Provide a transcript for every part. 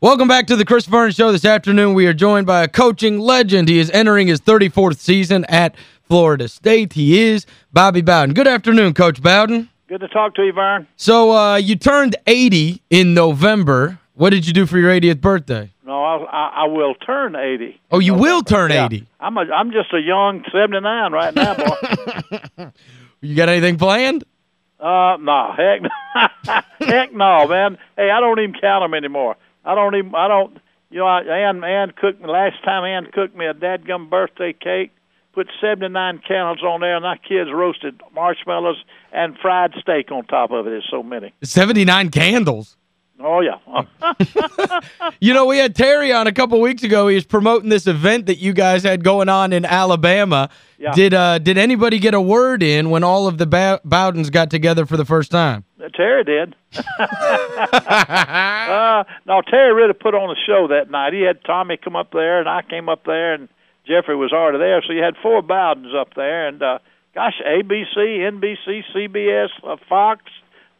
Welcome back to the Chris Vernon Show this afternoon. We are joined by a coaching legend. He is entering his 34th season at Florida State. He is Bobby Bowden. Good afternoon, Coach Bowden. Good to talk to you, Vern. So uh, you turned 80 in November. What did you do for your 80th birthday? No, I, I, I will turn 80. Oh, you will turn Yeah. 80. I'm a, I'm just a young 79 right now, boy. You got anything planned? uh, no, heck, no. heck no, man. Hey, I don't even count them anymore. I don't even, I don't, you know, I, Ann, Ann cooked me, last time Ann cooked me a dadgum birthday cake, put 79 candles on there, and our kids roasted marshmallows and fried steak on top of it. There's so many. 79 candles. Oh, yeah. You know, we had Terry on a couple weeks ago. He was promoting this event that you guys had going on in Alabama. Yeah. Did uh did anybody get a word in when all of the Bow Bowdens got together for the first time? Terry did. uh, no, Terry really put on a show that night. He had Tommy come up there, and I came up there, and Jeffrey was already there. So you had four Bowdens up there, and uh, gosh, ABC, NBC, CBS, uh, Fox,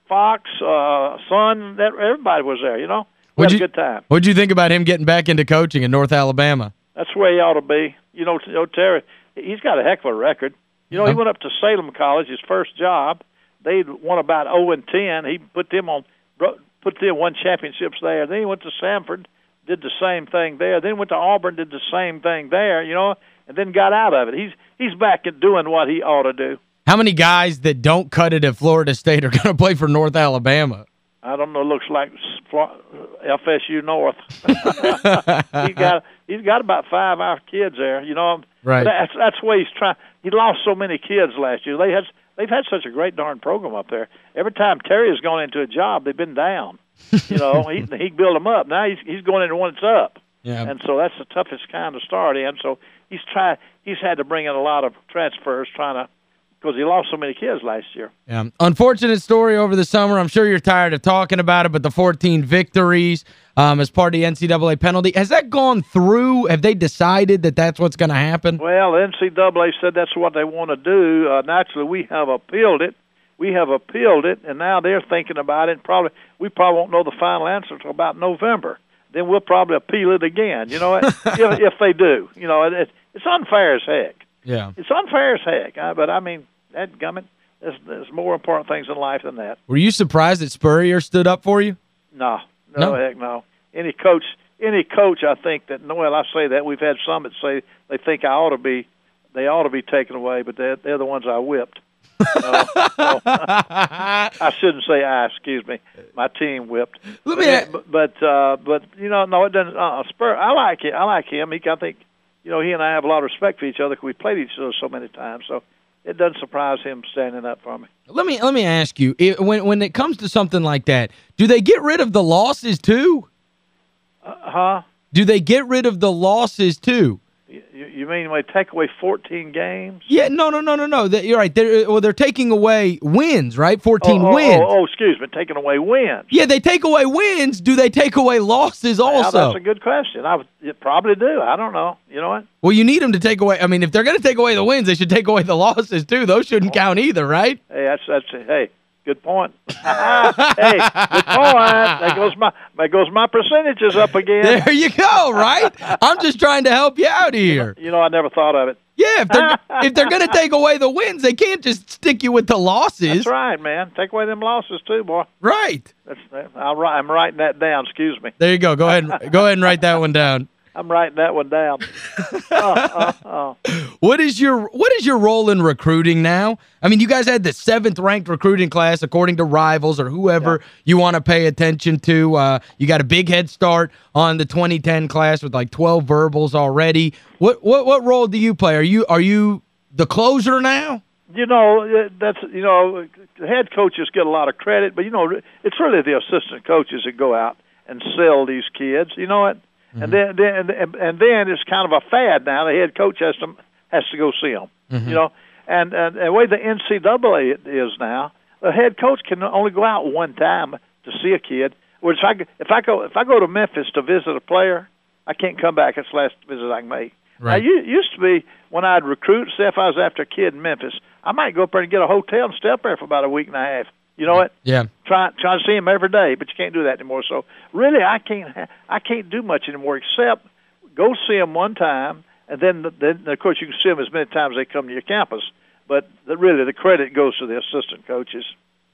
Fox, uh, Sun, that, everybody was there. You know, we What'd had you- a good time. What'd you think about him getting back into coaching in North Alabama? That's where he ought to be. You know, you know Terry, he's got a heck of a record. You know, he went up to Salem College, his first job. They won about 0 and 10. He put them on, put them won championships there. Then he went to Samford, did the same thing there. Then went to Auburn, did the same thing there. You know, and then got out of it. He's he's back at doing what he ought to do. How many guys that don't cut it at Florida State are going to play for North Alabama? I don't know. Looks like FSU North. he's got he's got about five our kids there. You know, Right. That's that's why he's trying. He lost so many kids last year. They had they've had such a great darn program up there. Every time Terry has gone into a job, they've been down. You know, he he built them up. Now he's he's going into one that's up. Yeah. And so that's the toughest kind to start in. So he's tried. He's had to bring in a lot of transfers, trying to because he lost so many kids last year. Yeah. Unfortunate story over the summer. I'm sure you're tired of talking about it, but the 14 victories um, as part of the NCAA penalty, has that gone through? Have they decided that that's what's going to happen? Well, NCAA said that's what they want to do. Uh, naturally, we have appealed it. We have appealed it, and now they're thinking about it. Probably, we probably won't know the final answer until about November. Then we'll probably appeal it again. You know, if, if they do. You know, it, it's unfair as heck. Yeah. It's unfair as heck. Uh, but I mean, that gummit. There's, there's more important things in life than that. Were you surprised that Spurrier stood up for you? No, no, No? heck no. Any coach, any coach, I think that. Well, I say that we've had some that say they think I ought to be, they ought to be taken away, but they're they're the ones I whipped. I shouldn't say I. Excuse me. My team whipped. Let me But but, uh, but you know, no, it doesn't. Uh, Spur. I like it. I like him. He, I think, you know, he and I have a lot of respect for each other because we played each other so many times. So it doesn't surprise him standing up for me. Let me let me ask you, when when it comes to something like that, do they get rid of the losses too? Uh, huh? Do they get rid of the losses too? You, you mean we take away 14 games? Yeah, no, no, no, no, no. That, you're right. They're, uh, well, they're taking away wins, right? 14 oh, oh, oh wins. Oh, oh, excuse me, taking away wins. Yeah, they take away wins. Do they take away losses Now, also? that's a good question. I would probably do. I don't know. You know what? well, you need them to take away. I mean, if they're going to take away the wins, they should take away the losses too. Those shouldn't oh. count either, right? Hey, that's that's hey, good point. hey, good point. There goes my there goes my percentages up again. There you go, right? I'm just trying to help you out here. You know, I never thought of it. Yeah, if they're if they're going to take away the wins, they can't just stick you with the losses. That's right, man. Take away them losses too, boy. Right. That's I'll, I'm writing that down. Excuse me. There you go. Go ahead and, go ahead and write that one down. I'm writing that one down. oh, oh, oh. What is your what is your role in recruiting now? I mean, you guys had the seventh ranked recruiting class according to rivals or whoever you want to pay attention to. Uh, you got a big head start on the 2010 class with like 12 verbals already. What what what role do you play? Are you are you the closer now? You know, uh, that's you know, head coaches get a lot of credit, but you know, it's really the assistant coaches that go out and sell these kids. You know what? And then, then and, and then it's kind of a fad now. The head coach has to has to go see them. Mm-hmm. You know, and, and and the way the NCAA is now, the head coach can only go out one time to see a kid. Which if I if I go if I go to Memphis to visit a player, I can't come back. It's the last visit I can make. Right. Now, you used to be when I'd recruit, say if I was after a kid in Memphis, I might go up there and get a hotel and stay up there for about a week and a half. You know what? Yeah. Try try to see him every day, but you can't do that anymore. So really, I can't ha- I can't do much anymore except go see him one time, and then then of course you can see them as many times as they come to your campus. But the, really, the credit goes to the assistant coaches.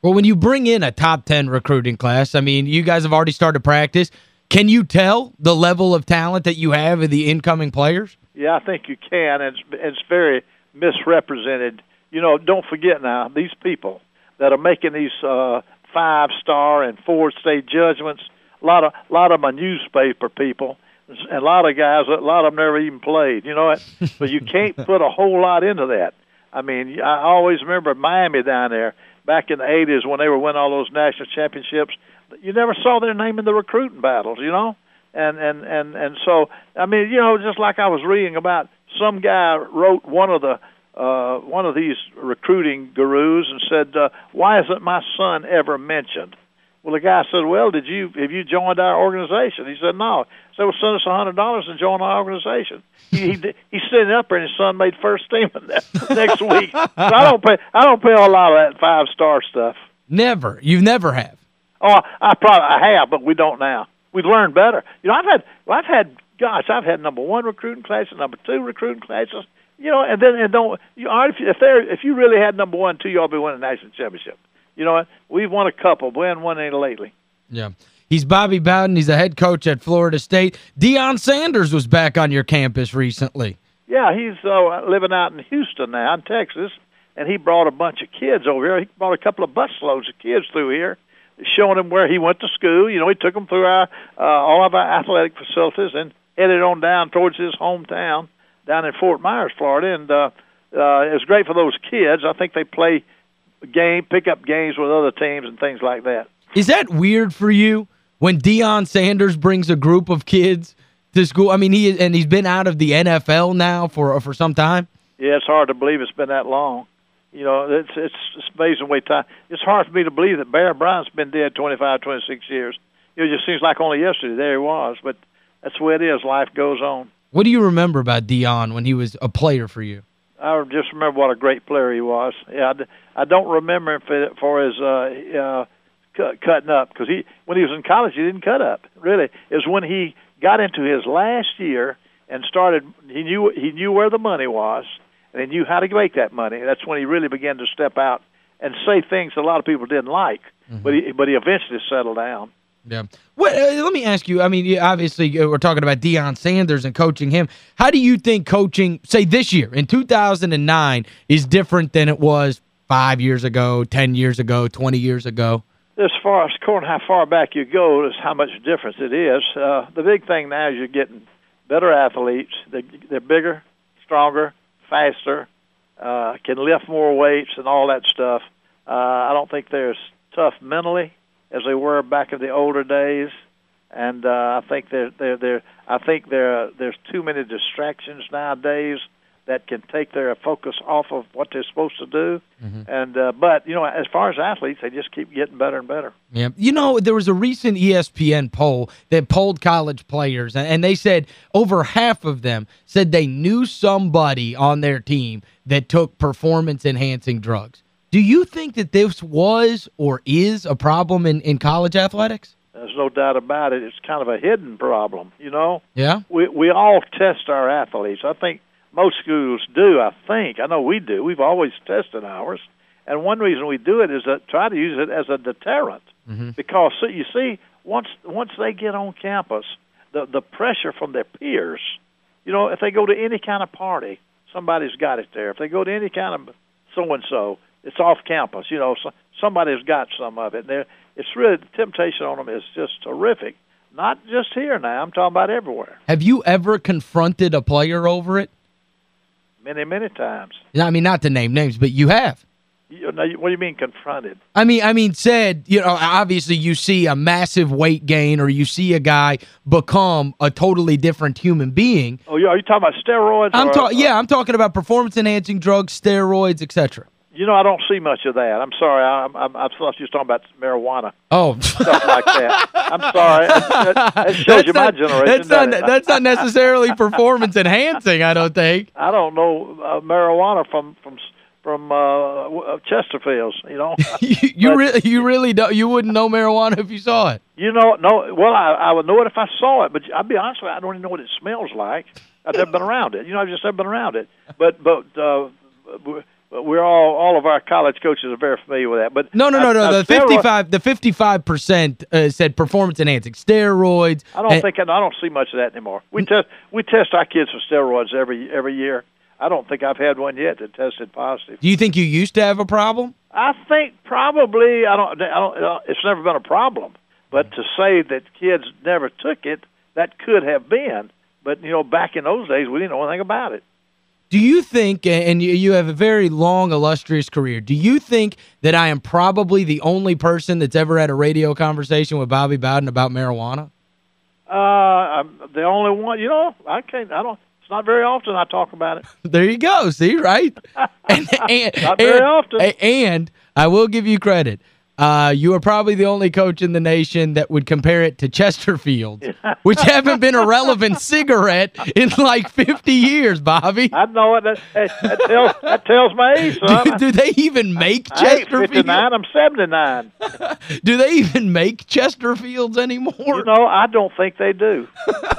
Well, when you bring in a top 10 recruiting class, I mean, you guys have already started practice. Can you tell the level of talent that you have in the incoming players? Yeah, I think you can. It's it's very misrepresented. You know, don't forget now these people that are making these uh, five star and four state judgments. A lot of a lot of are newspaper people, and a lot of guys. A lot of them never even played. You know what? but you can't put a whole lot into that. I mean, I always remember Miami down there back in the '80s when they were winning all those national championships. You never saw their name in the recruiting battles. You know and and and and so I mean, you know, just like I was reading about some guy wrote one of the uh, one of these recruiting gurus and said, uh, "Why isn't my son ever mentioned?" Well, the guy said, "Well, did you have you joined our organization?" He said, "No." So, well, send us a hundred dollars and join our organization. He, he he's sitting up there, and his son made first team that next week. So I don't pay I don't pay a lot of that five star stuff. Never. You never have. Oh, I probably I have, but we don't now We've learned better. You know, I've had, well, I've had, gosh, I've had number one recruiting classes, number two recruiting classes. You know, and then and don't you right, if if there if you really had number one, two, y'all be winning a national championship. You know what? We've won a couple, we haven't won any lately. Yeah. He's Bobby Bowden. He's a head coach at Florida State. Deion Sanders was back on your campus recently. Yeah, he's uh, living out in Houston now, in Texas, and he brought a bunch of kids over here. He brought a couple of busloads of kids through here showing them where he went to school. You know, he took them through our uh, all of our athletic facilities and headed on down towards his hometown down in Fort Myers, Florida. And uh, uh, it was great for those kids. I think they play game, pick up games with other teams and things like that. Is that weird for you when Deion Sanders brings a group of kids to school? I mean, he and he's been out of the NFL now for for some time. Yeah, it's hard to believe it's been that long. You know, it's it's, it's amazing way time. It's hard for me to believe that Bear Bryant's been dead 25, 26 years. It just seems like only yesterday there he was, but that's the way it is. Life goes on. What do you remember about Deion when he was a player for you? I just remember what a great player he was. Yeah, I, I don't remember him for, for his uh, uh, cut, cutting up because he when he was in college he didn't cut up. Really, it was when he got into his last year and started. He knew he knew where the money was and he knew how to make that money. That's when he really began to step out and say things a lot of people didn't like. Mm -hmm. But he but he eventually settled down. Yeah. What, uh, let me ask you, I mean, obviously uh, we're talking about Deion Sanders and coaching him. How do you think coaching, say this year, in 2009, is different than it was five years ago, 10 years ago, 20 years ago? As far as how far back you go is how much difference it is. Uh, the big thing now is you're getting better athletes. They're, they're bigger, stronger, faster, uh, can lift more weights and all that stuff. Uh, I don't think they're as tough mentally as they were back in the older days, and uh, I think they're they're they're I think there there's too many distractions nowadays that can take their focus off of what they're supposed to do. Mm -hmm. And uh, but you know, as far as athletes, they just keep getting better and better. Yeah. You know, there was a recent ESPN poll that polled college players and they said over half of them said they knew somebody on their team that took performance enhancing drugs. Do you think that this was or is a problem in in college athletics? There's no doubt about it. It's kind of a hidden problem, you know? Yeah. We we all test our athletes. I think most schools do, I think. I know we do. We've always tested ours. And one reason we do it is to try to use it as a deterrent. Mm-hmm. Because so you see, once once they get on campus, the the pressure from their peers, you know, if they go to any kind of party, somebody's got it there. If they go to any kind of so and so, it's off campus. You know, so, somebody's got some of it. And it's really the temptation on them is just terrific. Not just here now. I'm talking about everywhere. Have you ever confronted a player over it? many, many times. I mean, not to name names, but you have. You, what do you mean confronted? I mean, I mean said, you know, obviously you see a massive weight gain or you see a guy become a totally different human being. Oh, yeah, are you talking about steroids? I'm talking yeah, I'm talking about performance enhancing drugs, steroids, etc. You know, I don't see much of that. I'm sorry. I, I, I thought you were talking about marijuana. Oh. Stuff like that. I'm sorry. That shows that's you not, my generation. That's not, that's not necessarily performance enhancing, I don't think. I don't know uh, marijuana from, from from uh, uh Chesterfields, you know. you you but, really you really don't you wouldn't know marijuana if you saw it. You know, no. Well, I I would know it if I saw it, but I'll be honest with you, I don't even know what it smells like. I've never been around it. You know, I've just never been around it. But but uh we're all all of our college coaches are very familiar with that. But no, no, no, no. the fifty five the fifty five percent uh, said performance enhancing steroids. I don't think I don't see much of that anymore. We test we test our kids for steroids every every year. I don't think I've had one yet that tested positive. Do you think you used to have a problem? I think probably I don't I don't it's never been a problem. But to say that kids never took it, that could have been. But you know, back in those days, we didn't know anything about it. Do you think, and you have a very long, illustrious career, do you think that I am probably the only person that's ever had a radio conversation with Bobby Bowden about marijuana? Uh, I'm the only one. You know, I can't, I don't, it's not very often I talk about it. there you go. See, right? and, and, not very and, often. And I will give you credit. Uh, you are probably the only coach in the nation that would compare it to Chesterfield, which haven't been a relevant cigarette in like 50 years, Bobby. I know it. That, that, tells, that tells my age. Do, do, they even make I, Chesterfield? 59, I'm 79. do they even make Chesterfields anymore? You know, I don't think they do.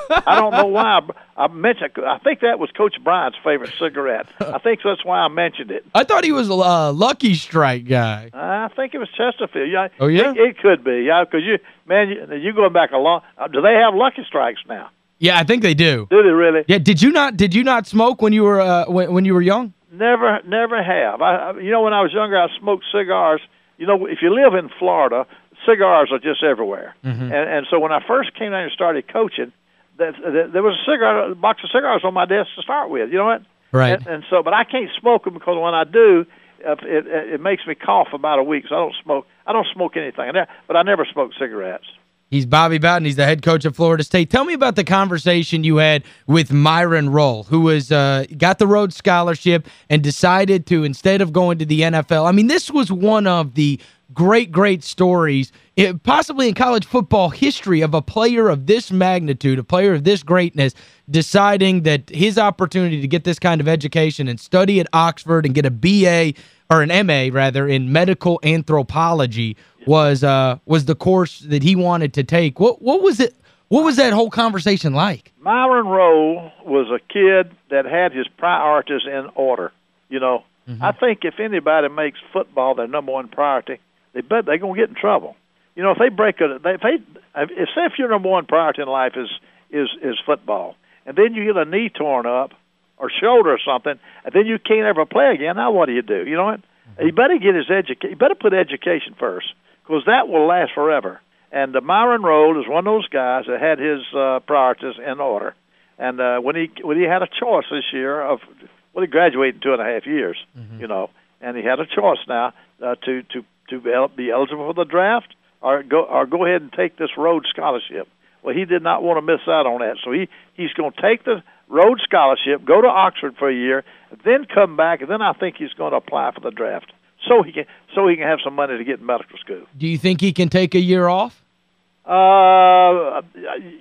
I don't know why. I mentioned. I think that was Coach Bryant's favorite cigarette. I think that's why I mentioned it. I thought he was a uh, Lucky Strike guy. I think it was Chesterfield. Yeah. Oh yeah. It, it could be. Yeah, because you, man, you, you going back a long. Uh, do they have Lucky Strikes now? Yeah, I think they do. Do they really? Yeah. Did you not? Did you not smoke when you were uh, when when you were young? Never, never have. I, you know, when I was younger, I smoked cigars. You know, if you live in Florida, cigars are just everywhere. Mm -hmm. And and so when I first came down and started coaching that, there was a cigar, a box of cigars on my desk to start with. You know what? Right. And, and so, but I can't smoke them because when I do, it, it, it makes me cough about a week. So I don't smoke. I don't smoke anything. But I never smoke cigarettes. He's Bobby Bowden. He's the head coach of Florida State. Tell me about the conversation you had with Myron Rolle, who was uh, got the Rhodes Scholarship and decided to, instead of going to the NFL, I mean, this was one of the great, great stories, it, possibly in college football history, of a player of this magnitude, a player of this greatness, deciding that his opportunity to get this kind of education and study at Oxford and get a BA, or an MA, rather, in medical anthropology was uh, was the course that he wanted to take. What what was it? What was that whole conversation like? Myron Rolle was a kid that had his priorities in order. You know, mm -hmm. I think if anybody makes football their number one priority, they bet they're going to get in trouble. You know, if they break it, they, if they, if say if your number one priority in life is is is football, and then you get a knee torn up or shoulder or something, and then you can't ever play again. Now what do you do? You know what? Mm-hmm. You better get his education. You better put education first, because that will last forever. And uh, Myron Rolle is one of those guys that had his uh, priorities in order. And uh, when he when he had a choice this year of well, he graduated in two and a half years, mm-hmm. you know, and he had a choice now uh, to to to be eligible for the draft or go or go ahead and take this Rhodes scholarship. Well, he did not want to miss out on that, so he he's going to take the Rhodes scholarship, go to Oxford for a year, then come back, and then I think he's going to apply for the draft so he can so he can have some money to get in medical school. Do you think he can take a year off? Uh,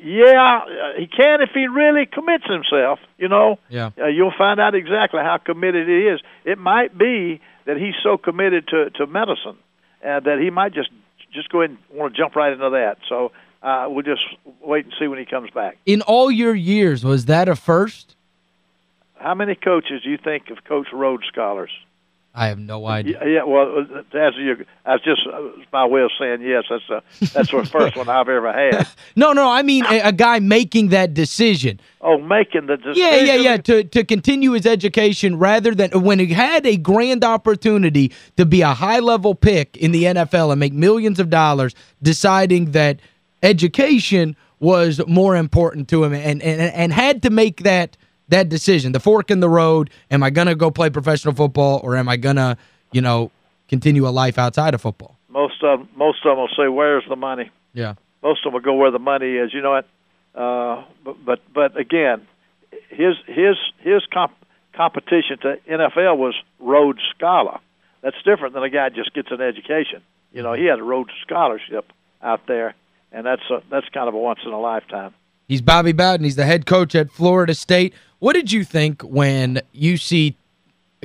yeah, he can if he really commits himself. You know, yeah. Uh, you'll find out exactly how committed he is. It might be that he's so committed to to medicine uh, that he might just just go ahead and want to jump right into that. So uh, we'll just wait and see when he comes back. In all your years, was that a first? How many coaches do you think of Coach Rhodes Scholars? I have no idea. Yeah, yeah well, as you, I just uh, my way of saying yes. That's the that's the first one I've ever had. no, no, I mean a, a, guy making that decision. Oh, making the decision. Yeah, yeah, yeah. To to continue his education rather than when he had a grand opportunity to be a high level pick in the NFL and make millions of dollars, deciding that education was more important to him and and and had to make that that decision, the fork in the road, am I going to go play professional football or am I going to, you know, continue a life outside of football? Most of most of them will say, where's the money? Yeah. Most of them will go where the money is. You know what? Uh, but, but but again, his his his comp competition to NFL was Rhodes Scholar. That's different than a guy just gets an education. You know, he had a Rhodes Scholarship out there, and that's a, that's kind of a once in a lifetime. He's Bobby Bowden. He's the head coach at Florida State. What did you think when you see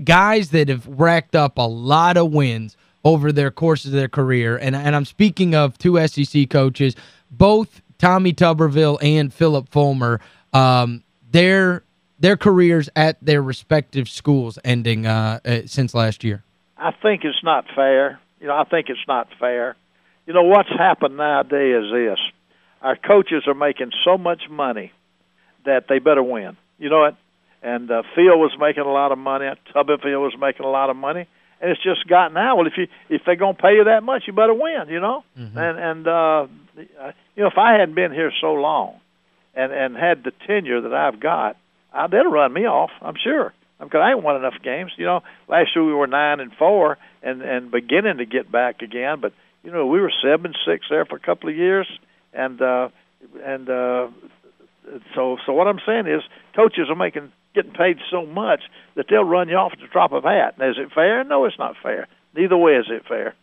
guys that have racked up a lot of wins over their courses of their career, and, and I'm speaking of two SEC coaches, both Tommy Tuberville and Phillip Fulmer, um, their their careers at their respective schools ending uh, uh, since last year? I think it's not fair. You know, I think it's not fair. You know, what's happened nowadays is this. Our coaches are making so much money that they better win. You know what? And uh, Phil was making a lot of money. Tuberville was making a lot of money. And it's just gotten out. Well, if you if they're going to pay you that much, you better win, you know? Mm-hmm. And, and uh, you know, if I hadn't been here so long and, and had the tenure that I've got – uh, they'll run me off. I'm sure because I ain't won enough games. You know, last year we were nine and four and and beginning to get back again, but you know we were seven six there for a couple of years, and uh, and uh, so so what I'm saying is coaches are making getting paid so much that they'll run you off at the drop of a hat. Is it fair? No, it's not fair. Neither way is it fair.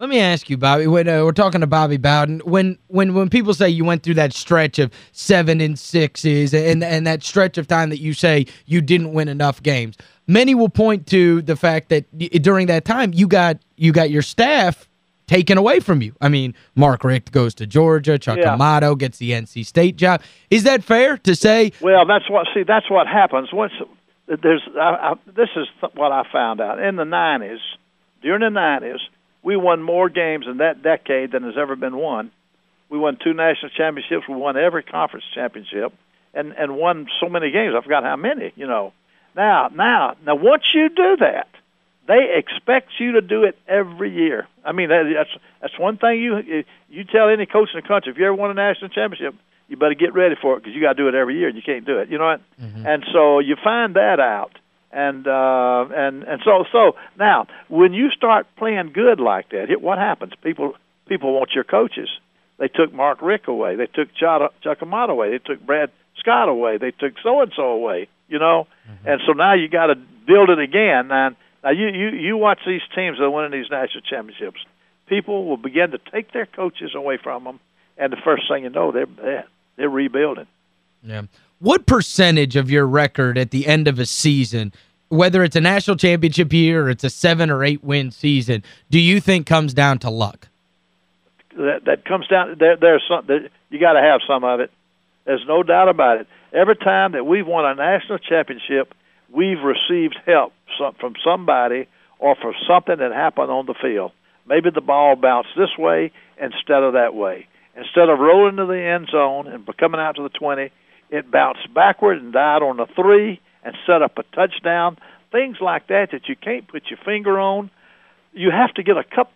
Let me ask you, Bobby. When uh, we're talking to Bobby Bowden, when when when people say you went through that stretch of seven and sixes and and that stretch of time that you say you didn't win enough games, many will point to the fact that during that time you got you got your staff taken away from you. I mean, Mark Richt goes to Georgia, Chuck yeah. Amato gets the NC State job. Is that fair to say? Well, that's what see that's what happens once there's I, I, this is what I found out in the 90s. During the 90s we won more games in that decade than has ever been won. We won two national championships. We won every conference championship, and and won so many games. I forgot how many. You know. Now, now, now, once you do that, they expect you to do it every year. I mean, that, that's that's one thing you you tell any coach in the country. If you ever won a national championship, you better get ready for it because you got to do it every year, and you can't do it. You know what? Mm-hmm. And so you find that out and uh, and and so so now when you start playing good like that, what happens? People people want your coaches. They took Mark Richt away. They took Chuck, Chuck Amato away. They took Brad Scott away. They took so and so away. You know, mm-hmm. and so now you got to build it again. And now you you you watch these teams that are winning these national championships. People will begin to take their coaches away from them, and the first thing you know, they're they're rebuilding. Yeah. What percentage of your record at the end of a season, whether it's a national championship year or it's a seven or eight win season, do you think comes down to luck? That that comes down there there's some you got to have some of it. There's no doubt about it. Every time that we've won a national championship, we've received help from somebody or for something that happened on the field. Maybe the ball bounced this way instead of that way. Instead of rolling to the end zone and coming out to the 20, it bounced backward and died on the three and set up a touchdown. Things like that that you can't put your finger on. You have to get a cup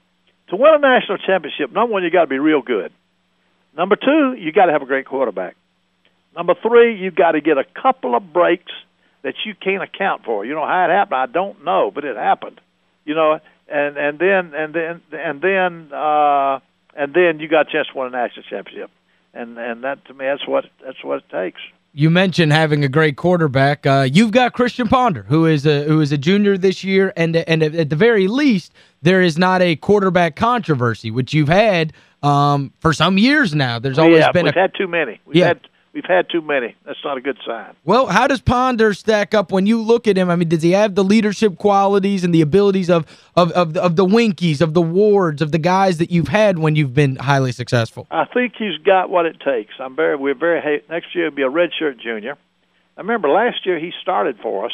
to win a national championship. Number one, you got to be real good. Number two, you got to have a great quarterback. Number three, you got to get a couple of breaks that you can't account for. You know how it happened? I don't know, but it happened. You know, and and then and then and then uh, and then you got a chance to win a national championship and and that to me that's what that's what it takes. You mentioned having a great quarterback. Uh, you've got Christian Ponder, who is a who is a junior this year, and and at the very least, there is not a quarterback controversy, which you've had um, for some years now. There's always yeah, been we've had too many. We've yeah. had We've had too many. That's not a good sign. Well, how does Ponder stack up when you look at him? I mean, does he have the leadership qualities and the abilities of of of, of the Weinkes, of the Wards, of the guys that you've had when you've been highly successful? I think he's got what it takes. I'm very we're very next year will be a redshirt junior. I remember last year he started for us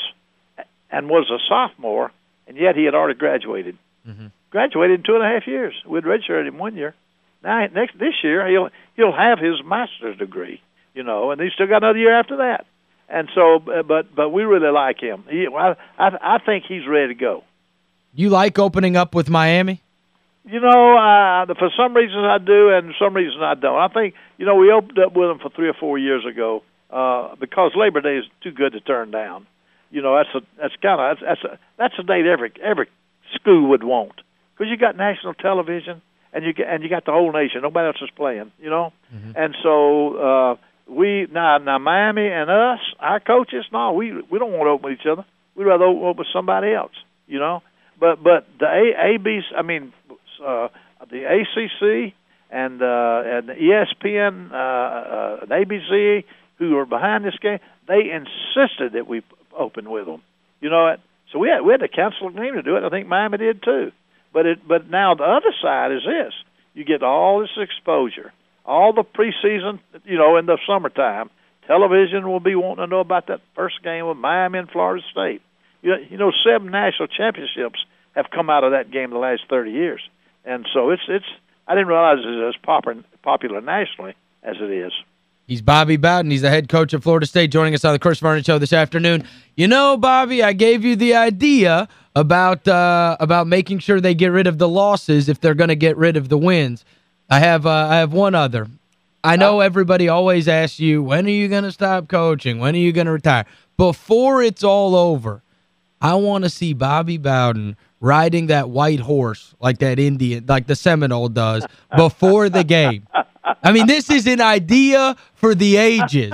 and was a sophomore, and yet he had already graduated. Mm -hmm. Graduated in two and a half years. We'd redshirted him one year. Now next this year he'll he'll have his master's degree you know, and he's still got another year after that. And so, but but we really like him. He, I I, I think he's ready to go. You like opening up with Miami? You know, uh, for some reason I do, and some reason I don't. I think you know we opened up with them for three or four years ago uh, because Labor Day is too good to turn down. You know, that's a that's kind of that's, that's a that's a date every every school would want because you got national television and you get and you got the whole nation. Nobody else is playing. You know, mm-hmm. and so. uh we now now Miami and us, our coaches, no, we we don't want to open with each other. We'd rather open with somebody else, you know. But but the A, AB's, I mean, uh, the ACC and uh, and ESPN, uh, uh, and ABC, who are behind this game, they insisted that we open with them. You know what? So we had we had to cancel a game to do it. I think Miami did too. But it but now the other side is this: you get all this exposure, all the preseason, you know, in the summertime. Television will be wanting to know about that first game with Miami and Florida State. You, you know, seven national championships have come out of that game the last 30 years, and so it's it's. I didn't realize it was as popular popular nationally as it is. He's Bobby Bowden. He's the head coach of Florida State joining us on the Chris Vernon Show this afternoon. You know, Bobby, I gave you the idea about uh, about making sure they get rid of the losses if they're going to get rid of the wins. I have uh, I have one other. I know everybody always asks you, when are you going to stop coaching? When are you going to retire? Before it's all over, I want to see Bobby Bowden riding that white horse like that Indian, like the Seminole does, before the game. I mean, this is an idea for the ages.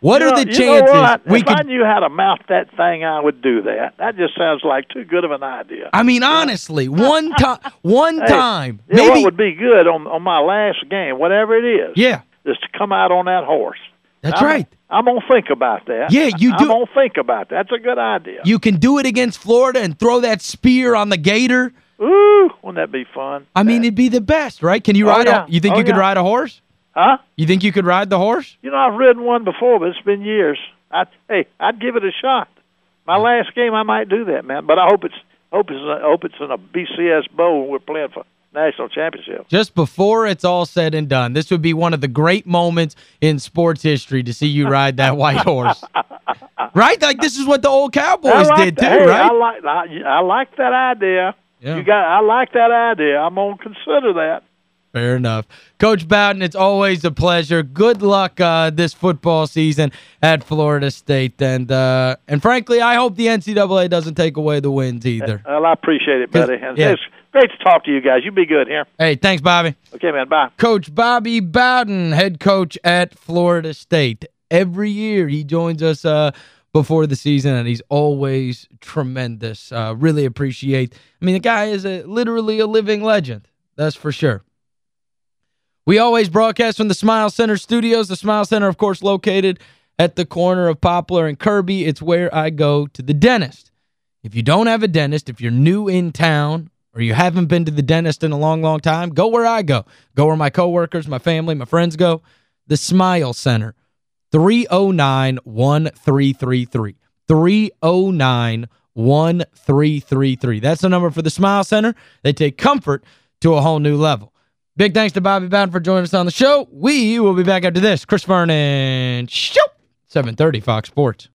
What you are know, the chances what? we if could... I knew how to mount that thing, I would do that. That just sounds like too good of an idea. I mean, honestly, one time, one Hey, time, know maybe... what would be good on on my last game, whatever it is, yeah, is to come out on that horse. that's I'm, right. I'm gonna think about that. Yeah, you do. I'm do- gonna think about that. That's a good idea. You can do it against Florida and throw that spear on the gator. Ooh, wouldn't that be fun? I mean, Uh, it'd be the best, right? Can you Oh, ride yeah. a... You think Oh, you could ride a horse? Huh? You think you could ride the horse? You know, I've ridden one before, but it's been years. I hey, I'd give it a shot. My last game, I might do that, man. But I hope it's hope it's I hope it's in a BCS bowl when we're playing for national championship. Just before it's all said and done, this would be one of the great moments in sports history to see you ride that white horse. right? Like, this is what the old Cowboys like did, too. Hey, right? I like I, I like that idea. Yeah. You got I like that idea. I'm gonna consider that. Fair enough. Coach Bowden, it's always a pleasure. Good luck uh, this football season at Florida State. And uh, and frankly, I hope the NCAA doesn't take away the wins either. Well, I appreciate it, buddy. Yeah. it's great to talk to you guys. You be good here. Hey, thanks, Bobby. Okay, man. Bye. Coach Bobby Bowden, head coach at Florida State. Every year he joins us uh, before the season, and he's always tremendous. Uh, really appreciate. I mean, the guy is a, literally a living legend. That's for sure. We always broadcast from the Smile Center studios. The Smile Center, of course, located at the corner of Poplar and Kirby. It's where I go to the dentist. If you don't have a dentist, if you're new in town or you haven't been to the dentist in a long, long time, go where I go. Go where my coworkers, my family, my friends go. The Smile Center, 309-1333. 309-1333. That's the number for the Smile Center. They take comfort to a whole new level. Big thanks to Bobby Bowden for joining us on the show. We will be back after this. Chris Vernon, show 730 Fox Sports.